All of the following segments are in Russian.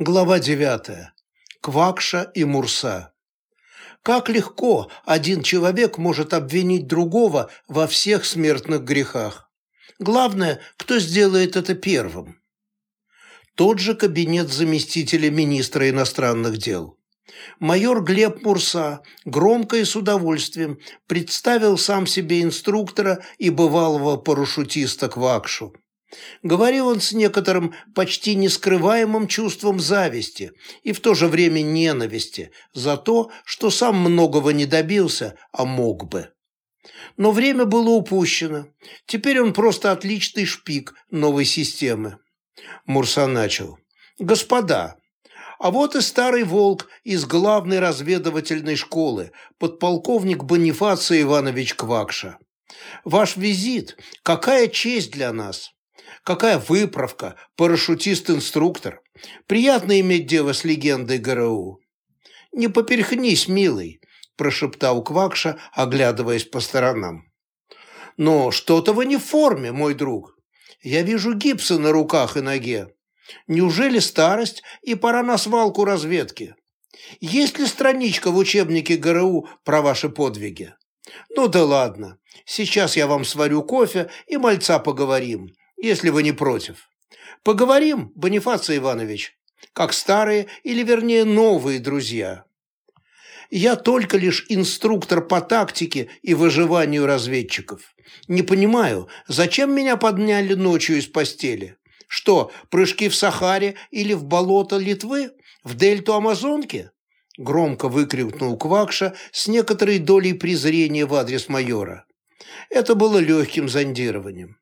Глава 9. Квакша и Мурса. Как легко один человек может обвинить другого во всех смертных грехах. Главное, кто сделает это первым. Тот же кабинет заместителя министра иностранных дел. Майор Глеб Мурса громко и с удовольствием представил сам себе инструктора и бывалого парашютиста Квакшу. Говорил он с некоторым почти нескрываемым чувством зависти и в то же время ненависти за то, что сам многого не добился, а мог бы. Но время было упущено. Теперь он просто отличный шпик новой системы. Мурса начал. «Господа, а вот и старый волк из главной разведывательной школы, подполковник Бонифаций Иванович Квакша. Ваш визит – какая честь для нас!» Какая выправка, парашютист-инструктор. Приятно иметь дело с легендой ГРУ. Не поперхнись, милый, прошептал Квакша, оглядываясь по сторонам. Но что-то вы не в форме, мой друг. Я вижу гипсы на руках и ноге. Неужели старость и пора на свалку разведки? Есть ли страничка в учебнике ГРУ про ваши подвиги? Ну да ладно, сейчас я вам сварю кофе и мальца поговорим если вы не против. Поговорим, Бонифаций Иванович, как старые или, вернее, новые друзья. Я только лишь инструктор по тактике и выживанию разведчиков. Не понимаю, зачем меня подняли ночью из постели? Что, прыжки в Сахаре или в болото Литвы? В дельту Амазонки? Громко выкрикнул Квакша с некоторой долей презрения в адрес майора. Это было легким зондированием.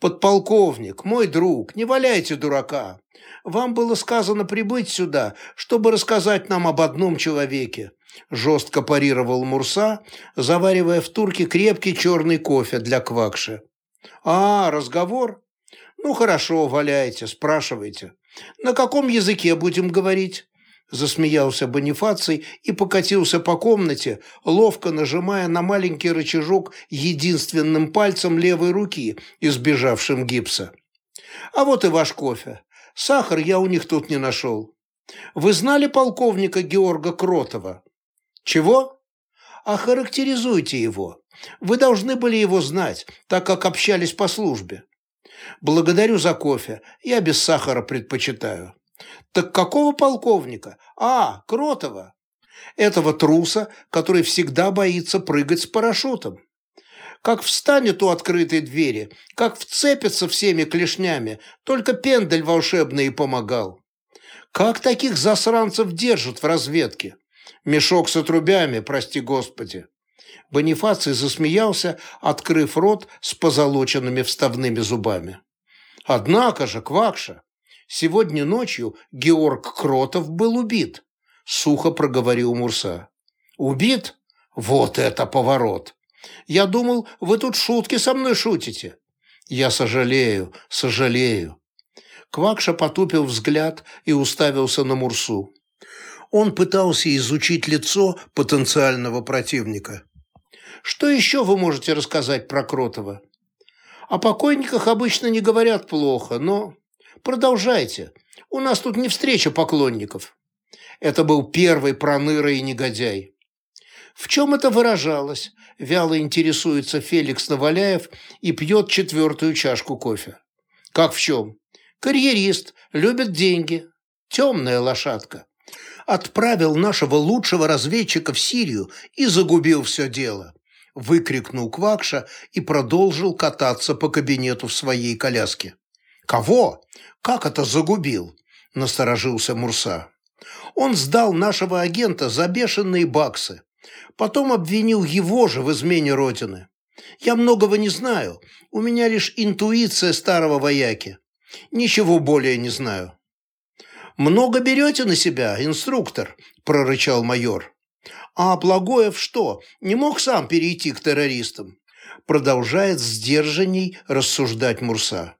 «Подполковник, мой друг, не валяйте дурака. Вам было сказано прибыть сюда, чтобы рассказать нам об одном человеке», жестко парировал Мурса, заваривая в турке крепкий черный кофе для Квакши. «А, разговор? Ну хорошо, валяйте, спрашивайте. На каком языке будем говорить?» Засмеялся Бонифаций и покатился по комнате, ловко нажимая на маленький рычажок единственным пальцем левой руки, избежавшим гипса. «А вот и ваш кофе. Сахар я у них тут не нашел. Вы знали полковника Георга Кротова?» «Чего?» «Охарактеризуйте его. Вы должны были его знать, так как общались по службе». «Благодарю за кофе. Я без сахара предпочитаю». Так какого полковника? А, Кротова. Этого труса, который всегда боится прыгать с парашютом. Как встанет у открытой двери, как вцепится всеми клешнями, только пендель волшебный и помогал. Как таких засранцев держат в разведке? Мешок с отрубями, прости господи. Бонифаций засмеялся, открыв рот с позолоченными вставными зубами. Однако же, Квакша, Сегодня ночью Георг Кротов был убит, сухо проговорил Мурса. Убит? Вот это поворот! Я думал, вы тут шутки со мной шутите. Я сожалею, сожалею. Квакша потупил взгляд и уставился на Мурсу. Он пытался изучить лицо потенциального противника. Что еще вы можете рассказать про Кротова? О покойниках обычно не говорят плохо, но Продолжайте. У нас тут не встреча поклонников. Это был первый проныра негодяй. В чем это выражалось? Вяло интересуется Феликс Наваляев и пьет четвертую чашку кофе. Как в чем? Карьерист, любит деньги. Темная лошадка. Отправил нашего лучшего разведчика в Сирию и загубил все дело. Выкрикнул Квакша и продолжил кататься по кабинету в своей коляске. «Кого? Как это загубил?» – насторожился Мурса. «Он сдал нашего агента за бешеные баксы. Потом обвинил его же в измене Родины. Я многого не знаю. У меня лишь интуиция старого вояки. Ничего более не знаю». «Много берете на себя, инструктор?» – прорычал майор. «А Благоев что, не мог сам перейти к террористам?» Продолжает сдержанней рассуждать Мурса.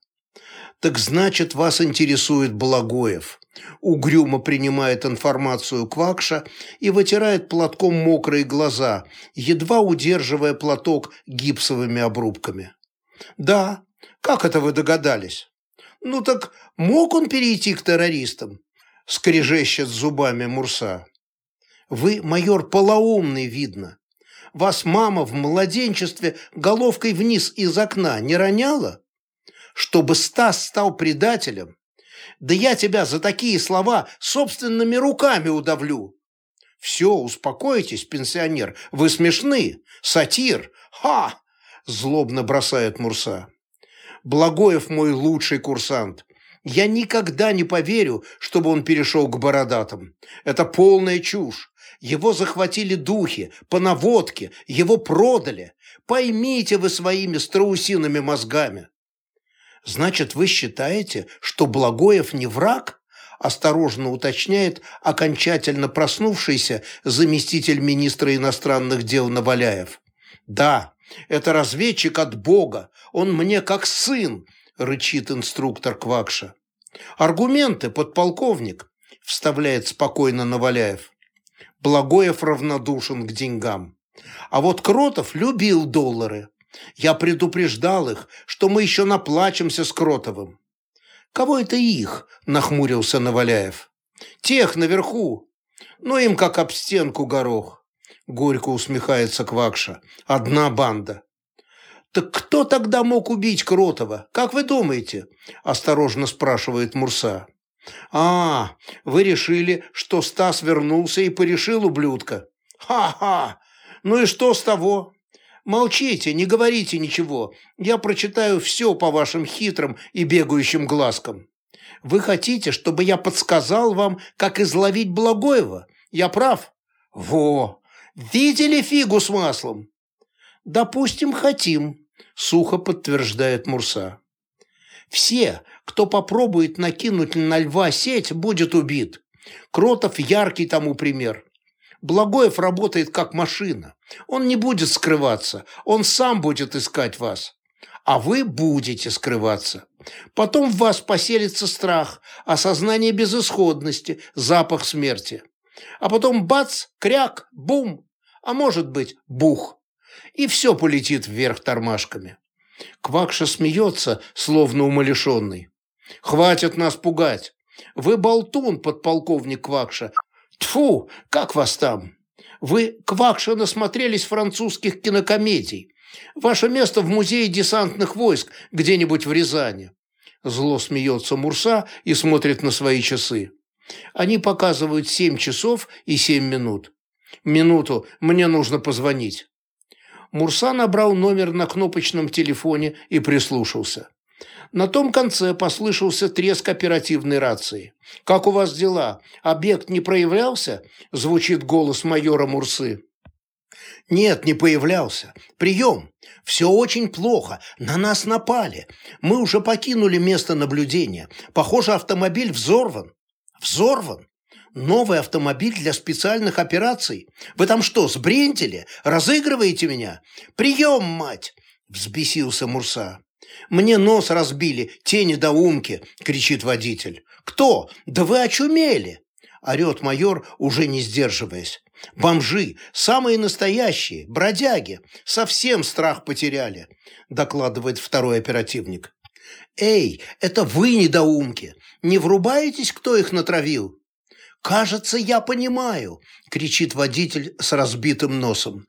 «Так значит, вас интересует Благоев». Угрюмо принимает информацию Квакша и вытирает платком мокрые глаза, едва удерживая платок гипсовыми обрубками. «Да, как это вы догадались?» «Ну так мог он перейти к террористам?» – скрежещет зубами Мурса. «Вы, майор, полоумный, видно. Вас мама в младенчестве головкой вниз из окна не роняла? Чтобы Стас стал предателем? Да я тебя за такие слова собственными руками удавлю!» «Все, успокойтесь, пенсионер, вы смешны. Сатир. Ха!» – злобно бросает Мурса. «Благоев мой лучший курсант. Я никогда не поверю, чтобы он перешел к бородатым. Это полная чушь. Его захватили духи, по наводке, его продали. Поймите вы своими страусиными мозгами. Значит, вы считаете, что Благоев не враг? Осторожно уточняет окончательно проснувшийся заместитель министра иностранных дел Наваляев. Да, это разведчик от Бога, он мне как сын, рычит инструктор Квакша. Аргументы, подполковник, вставляет спокойно Наваляев. Благоев равнодушен к деньгам. А вот Кротов любил доллары. Я предупреждал их, что мы еще наплачемся с Кротовым. «Кого это их?» – нахмурился Наваляев. «Тех наверху. Ну, им как об стенку горох». Горько усмехается Квакша. «Одна банда». «Так кто тогда мог убить Кротова? Как вы думаете?» – осторожно спрашивает Мурса. «А, вы решили, что Стас вернулся и порешил ублюдка? Ха-ха! Ну и что с того? Молчите, не говорите ничего. Я прочитаю все по вашим хитрым и бегающим глазкам. Вы хотите, чтобы я подсказал вам, как изловить Благоева? Я прав? Во! Видели фигу с маслом? Допустим, хотим, сухо подтверждает Мурса. Все, кто попробует накинуть на льва сеть, будет убит. Кротов яркий тому пример. Благоев работает как машина. Он не будет скрываться, он сам будет искать вас. А вы будете скрываться. Потом в вас поселится страх, осознание безысходности, запах смерти. А потом бац, кряк, бум, а может быть бух. И все полетит вверх тормашками. Квакша смеется, словно умалишенный. «Хватит нас пугать! Вы болтун, подполковник Квакша! Тфу, как вас там? Вы, Квакша, насмотрелись французских кинокомедий. Ваше место в музее десантных войск где-нибудь в Рязани». Зло смеется Мурса и смотрит на свои часы. Они показывают семь часов и семь минут. «Минуту, мне нужно позвонить». Мурса набрал номер на кнопочном телефоне и прислушался. На том конце послышался треск оперативной рации. «Как у вас дела? Объект не проявлялся?» – звучит голос майора Мурсы. «Нет, не появлялся. Прием. Все очень плохо. На нас напали. Мы уже покинули место наблюдения. Похоже, автомобиль взорван». «Взорван? Новый автомобиль для специальных операций? Вы там что, сбрендили? Разыгрываете меня? Прием, мать!» – взбесился Мурса. «Мне нос разбили, те недоумки!» – кричит водитель. «Кто? Да вы очумели!» – орет майор, уже не сдерживаясь. «Бомжи, самые настоящие, бродяги, совсем страх потеряли», – докладывает второй оперативник. «Эй, это вы недоумки! Не врубаетесь, кто их натравил?» «Кажется, я понимаю!» – кричит водитель с разбитым носом.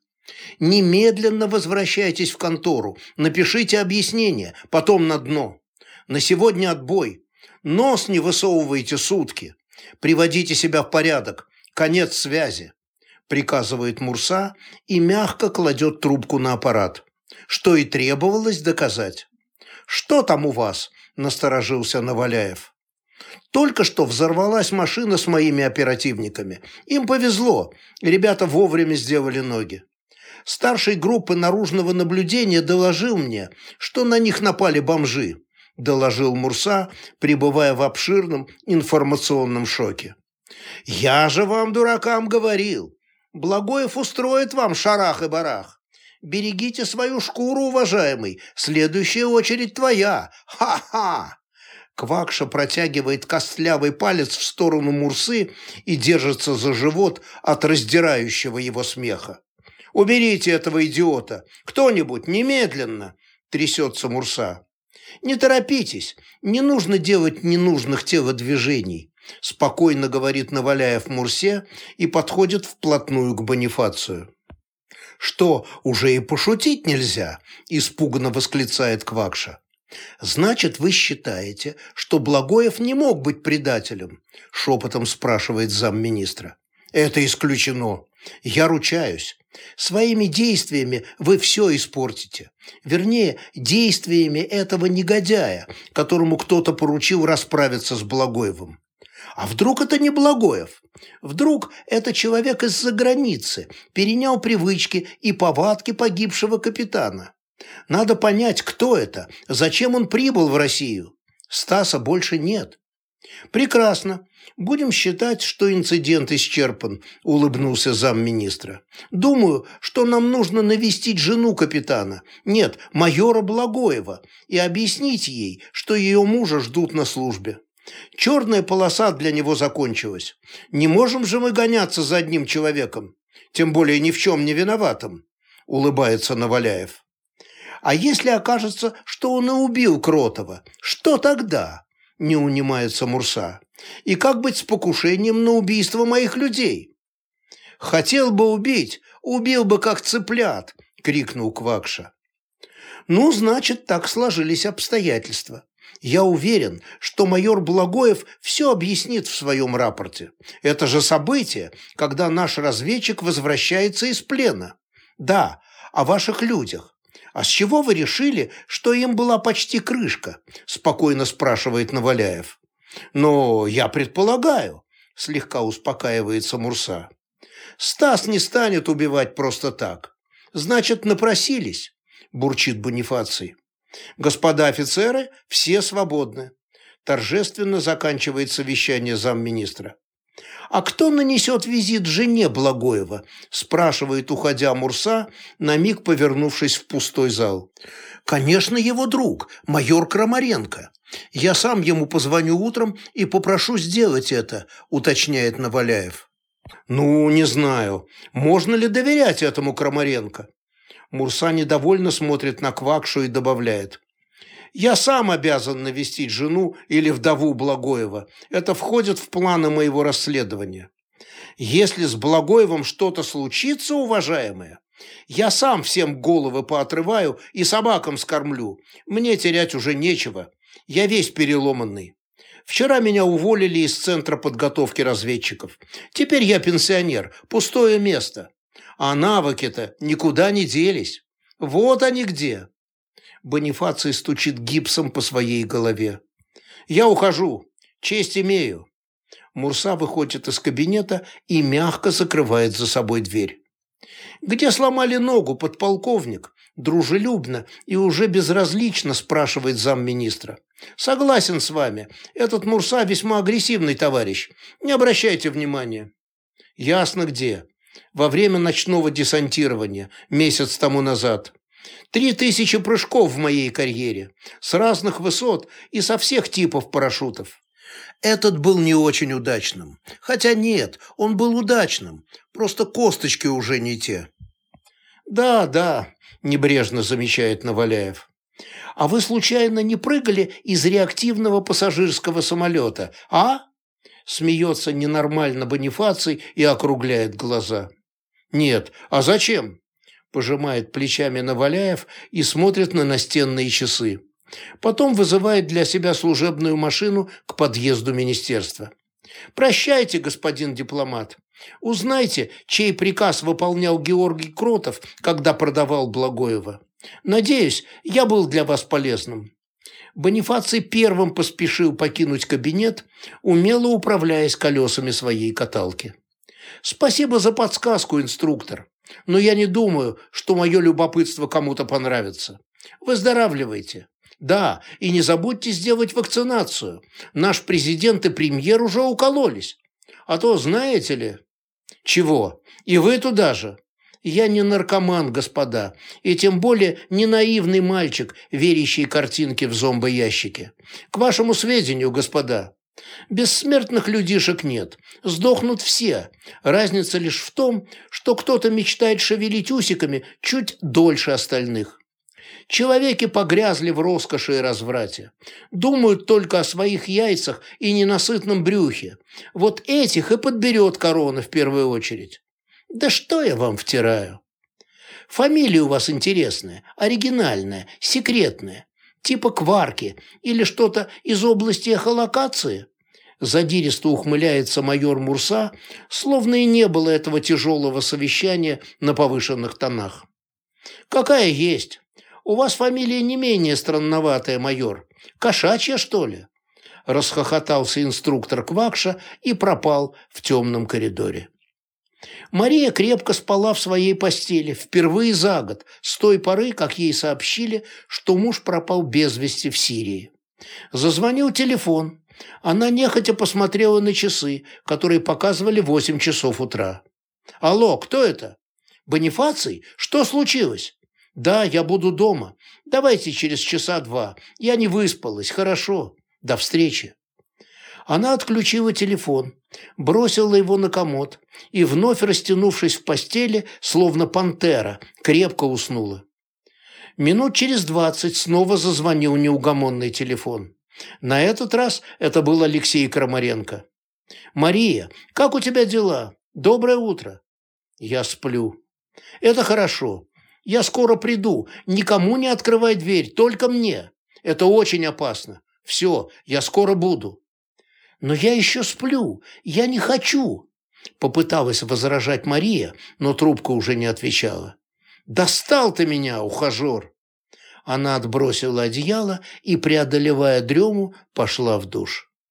«Немедленно возвращайтесь в контору, напишите объяснение, потом на дно. На сегодня отбой. Нос не высовывайте сутки. Приводите себя в порядок. Конец связи», – приказывает Мурса и мягко кладет трубку на аппарат. Что и требовалось доказать. «Что там у вас?» – насторожился Наваляев. Только что взорвалась машина с моими оперативниками. Им повезло, ребята вовремя сделали ноги. Старший группы наружного наблюдения доложил мне, что на них напали бомжи, доложил Мурса, пребывая в обширном информационном шоке. «Я же вам, дуракам, говорил. Благоев устроит вам шарах и барах. Берегите свою шкуру, уважаемый. Следующая очередь твоя. Ха-ха!» Квакша протягивает костлявый палец в сторону Мурсы и держится за живот от раздирающего его смеха. «Уберите этого идиота! Кто-нибудь, немедленно!» – трясется Мурса. «Не торопитесь, не нужно делать ненужных телодвижений. спокойно говорит Наваляев Мурсе и подходит вплотную к Бонифацию. «Что, уже и пошутить нельзя?» – испуганно восклицает Квакша. «Значит, вы считаете, что Благоев не мог быть предателем?» – шепотом спрашивает замминистра. «Это исключено. Я ручаюсь. Своими действиями вы все испортите. Вернее, действиями этого негодяя, которому кто-то поручил расправиться с Благоевым. А вдруг это не Благоев? Вдруг это человек из-за границы, перенял привычки и повадки погибшего капитана? Надо понять, кто это, зачем он прибыл в Россию. Стаса больше нет. Прекрасно. Будем считать, что инцидент исчерпан, улыбнулся замминистра. Думаю, что нам нужно навестить жену капитана, нет, майора Благоева, и объяснить ей, что ее мужа ждут на службе. Черная полоса для него закончилась. Не можем же мы гоняться за одним человеком, тем более ни в чем не виноватым, улыбается Наваляев. А если окажется, что он и убил Кротова, что тогда? Не унимается Мурса. И как быть с покушением на убийство моих людей? Хотел бы убить, убил бы как цыплят, крикнул Квакша. Ну, значит, так сложились обстоятельства. Я уверен, что майор Благоев все объяснит в своем рапорте. Это же событие, когда наш разведчик возвращается из плена. Да, о ваших людях. А с чего вы решили, что им была почти крышка? Спокойно спрашивает Наваляев. Но я предполагаю, слегка успокаивается Мурса. Стас не станет убивать просто так. Значит, напросились, бурчит Бонифаций. Господа офицеры, все свободны. Торжественно заканчивается вещание замминистра. «А кто нанесет визит жене Благоева?» – спрашивает, уходя Мурса, на миг повернувшись в пустой зал. «Конечно, его друг, майор Крамаренко. Я сам ему позвоню утром и попрошу сделать это», – уточняет Наваляев. «Ну, не знаю, можно ли доверять этому Крамаренко?» Мурса недовольно смотрит на Квакшу и добавляет. «Я сам обязан навестить жену или вдову Благоева. Это входит в планы моего расследования. Если с Благоевым что-то случится, уважаемые, я сам всем головы поотрываю и собакам скормлю. Мне терять уже нечего. Я весь переломанный. Вчера меня уволили из Центра подготовки разведчиков. Теперь я пенсионер, пустое место. А навыки-то никуда не делись. Вот они где. Бонифаций стучит гипсом по своей голове. Я ухожу. Честь имею. Мурса выходит из кабинета и мягко закрывает за собой дверь. «Где сломали ногу, подполковник?» Дружелюбно и уже безразлично спрашивает замминистра. «Согласен с вами. Этот Мурса весьма агрессивный товарищ. Не обращайте внимания». «Ясно где во время ночного десантирования месяц тому назад. Три тысячи прыжков в моей карьере, с разных высот и со всех типов парашютов. Этот был не очень удачным. Хотя нет, он был удачным, просто косточки уже не те. «Да, да», – небрежно замечает Наваляев. «А вы случайно не прыгали из реактивного пассажирского самолета, а?» Смеется ненормально Бонифаций и округляет глаза. «Нет, а зачем?» Пожимает плечами Наваляев и смотрит на настенные часы. Потом вызывает для себя служебную машину к подъезду министерства. «Прощайте, господин дипломат. Узнайте, чей приказ выполнял Георгий Кротов, когда продавал Благоева. Надеюсь, я был для вас полезным». Бонифаций первым поспешил покинуть кабинет, умело управляясь колесами своей каталки. Спасибо за подсказку, инструктор. Но я не думаю, что мое любопытство кому-то понравится. Выздоравливайте. Да, и не забудьте сделать вакцинацию. Наш президент и премьер уже укололись. А то, знаете ли... Чего? И вы туда же? Я не наркоман, господа, и тем более не наивный мальчик, верящий картинке в зомбоящике. К вашему сведению, господа, Бессмертных людишек нет, сдохнут все. Разница лишь в том, что кто-то мечтает шевелить усиками чуть дольше остальных. Человеки погрязли в роскоши и разврате. Думают только о своих яйцах и ненасытном брюхе. Вот этих и подберет корона в первую очередь. Да что я вам втираю? Фамилия у вас интересная, оригинальная, секретная. Типа Кварки или что-то из области эхолокации? Задиристо ухмыляется майор Мурса, словно и не было этого тяжелого совещания на повышенных тонах. «Какая есть? У вас фамилия не менее странноватая, майор. Кошачья, что ли?» Расхохотался инструктор Квакша и пропал в темном коридоре. Мария крепко спала в своей постели впервые за год, с той поры, как ей сообщили, что муж пропал без вести в Сирии. Зазвонил телефон. Она нехотя посмотрела на часы, которые показывали восемь часов утра. «Алло, кто это?» «Бонифаций? Что случилось?» «Да, я буду дома. Давайте через часа два. Я не выспалась. Хорошо. До встречи». Она отключила телефон, бросила его на комод и, вновь растянувшись в постели, словно пантера, крепко уснула. Минут через двадцать снова зазвонил неугомонный телефон. На этот раз это был Алексей Крамаренко. «Мария, как у тебя дела? Доброе утро». «Я сплю». «Это хорошо. Я скоро приду. Никому не открывай дверь, только мне. Это очень опасно. Все, я скоро буду». «Но я еще сплю. Я не хочу!» Попыталась возражать Мария, но трубка уже не отвечала. «Достал ты меня, ухажер!» Она отбросила одеяло и, преодолевая дрему, пошла в душ.